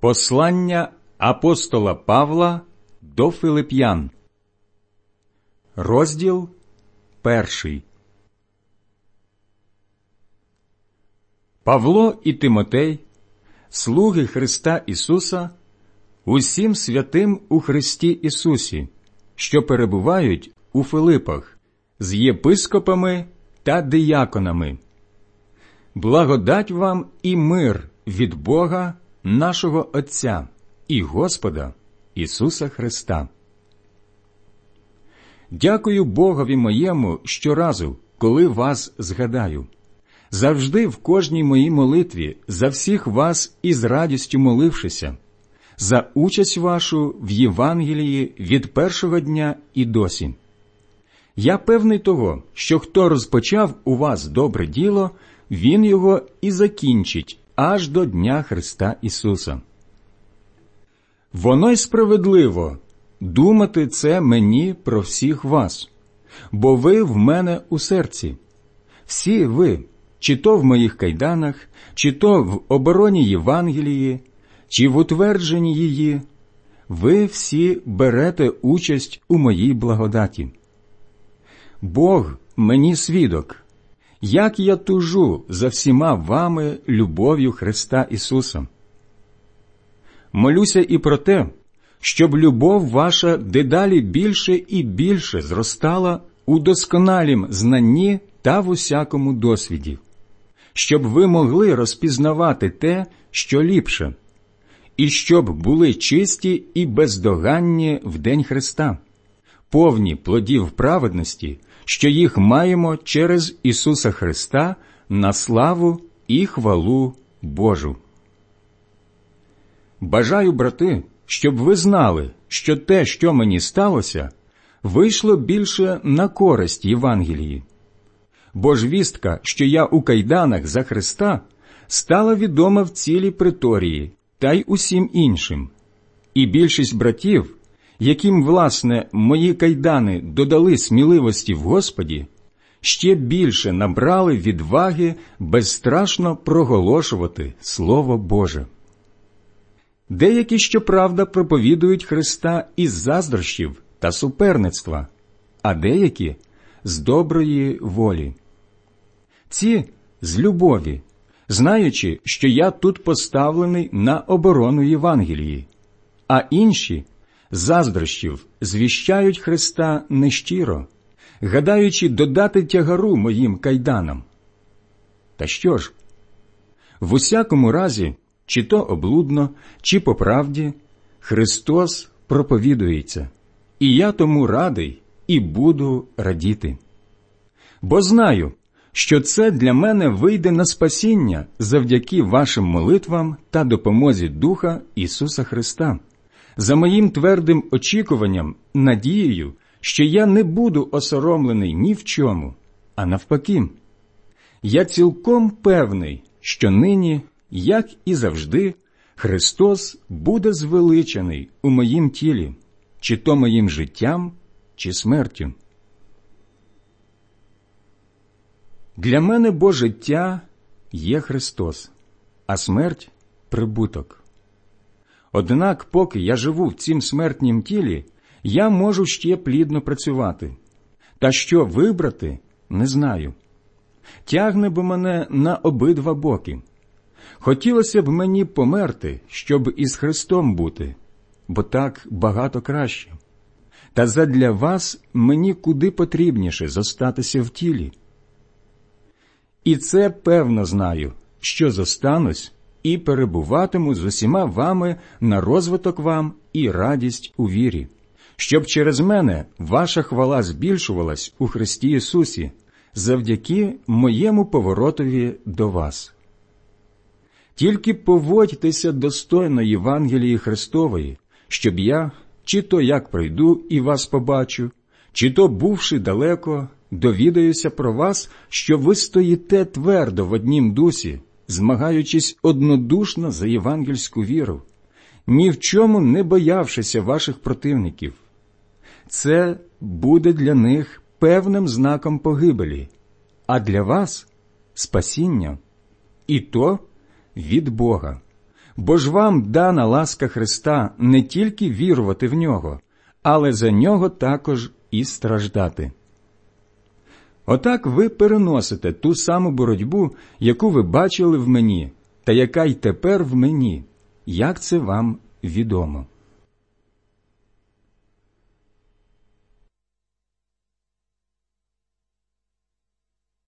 Послання апостола Павла до Филип'ян, розділ перший. Павло і Тимотей, слуги Христа Ісуса, усім святим у Христі Ісусі, що перебувають у Филипах, з єпископами та дияконами. Благодать вам і мир від Бога нашого Отця і Господа Ісуса Христа. Дякую Богові моєму щоразу, коли вас згадаю, завжди в кожній моїй молитві за всіх вас із радістю молившися, за участь вашу в Євангелії від першого дня і досі. Я певний того, що хто розпочав у вас добре діло, він його і закінчить аж до Дня Христа Ісуса. Воно й справедливо думати це мені про всіх вас, бо ви в мене у серці. Всі ви, чи то в моїх кайданах, чи то в обороні Євангелії, чи в утвердженні її, ви всі берете участь у моїй благодаті. Бог мені свідок, як я тужу за всіма вами любов'ю Христа Ісуса. Молюся і про те, щоб любов ваша дедалі більше і більше зростала у досконалім знанні та в усякому досвіді, щоб ви могли розпізнавати те, що ліпше, і щоб були чисті і бездоганні в день Христа, повні плодів праведності, що їх маємо через Ісуса Христа на славу і хвалу Божу. Бажаю, брати, щоб ви знали, що те, що мені сталося, вийшло більше на користь Євангелії. Бо ж вістка, що я у кайданах за Христа, стала відома в цілій приторії та й усім іншим, і більшість братів, яким, власне, мої кайдани додали сміливості в Господі, ще більше набрали відваги безстрашно проголошувати Слово Боже. Деякі, щоправда, проповідують Христа із заздрощів та суперництва, а деякі з доброї волі. Ці з любові, знаючи, що я тут поставлений на оборону Євангелії, а інші заздрощів звіщають Христа нещиро, гадаючи додати тягару моїм кайданам. Та що ж? В усякому разі, чи то облудно, чи по правді, Христос проповідується, і я тому радий і буду радіти. Бо знаю, що це для мене вийде на спасіння завдяки вашим молитвам та допомозі Духа Ісуса Христа, за моїм твердим очікуванням, надією, що я не буду осоромлений ні в чому, а навпаки, я цілком певний, що нині як і завжди, Христос буде звеличений у моїм тілі, чи то моїм життям, чи смертю. Для мене бо життя є Христос, а смерть прибуток. Однак, поки я живу в цім смертнім тілі, я можу ще плідно працювати. Та що вибрати, не знаю. Тягне би мене на обидва боки. Хотілося б мені померти, щоб із Христом бути, бо так багато краще. Та задля вас мені куди потрібніше зостатися в тілі. І це певно знаю, що зостанусь і перебуватиму з усіма вами на розвиток вам і радість у вірі, щоб через мене ваша хвала збільшувалась у Христі Ісусі завдяки моєму поворотові до вас. Тільки поводьтеся достойно Євангелії Христової, щоб я, чи то як прийду і вас побачу, чи то, бувши далеко, довідаюся про вас, що ви стоїте твердо в однім дусі, змагаючись однодушно за євангельську віру, ні в чому не боявшися ваших противників. Це буде для них певним знаком погибелі, а для вас спасіння. І то від Бога, Бо ж вам дана ласка Христа не тільки вірувати в нього, але за нього також і страждати. Отак ви переносите ту саму боротьбу, яку ви бачили в мені, та яка й тепер в мені, як це вам відомо.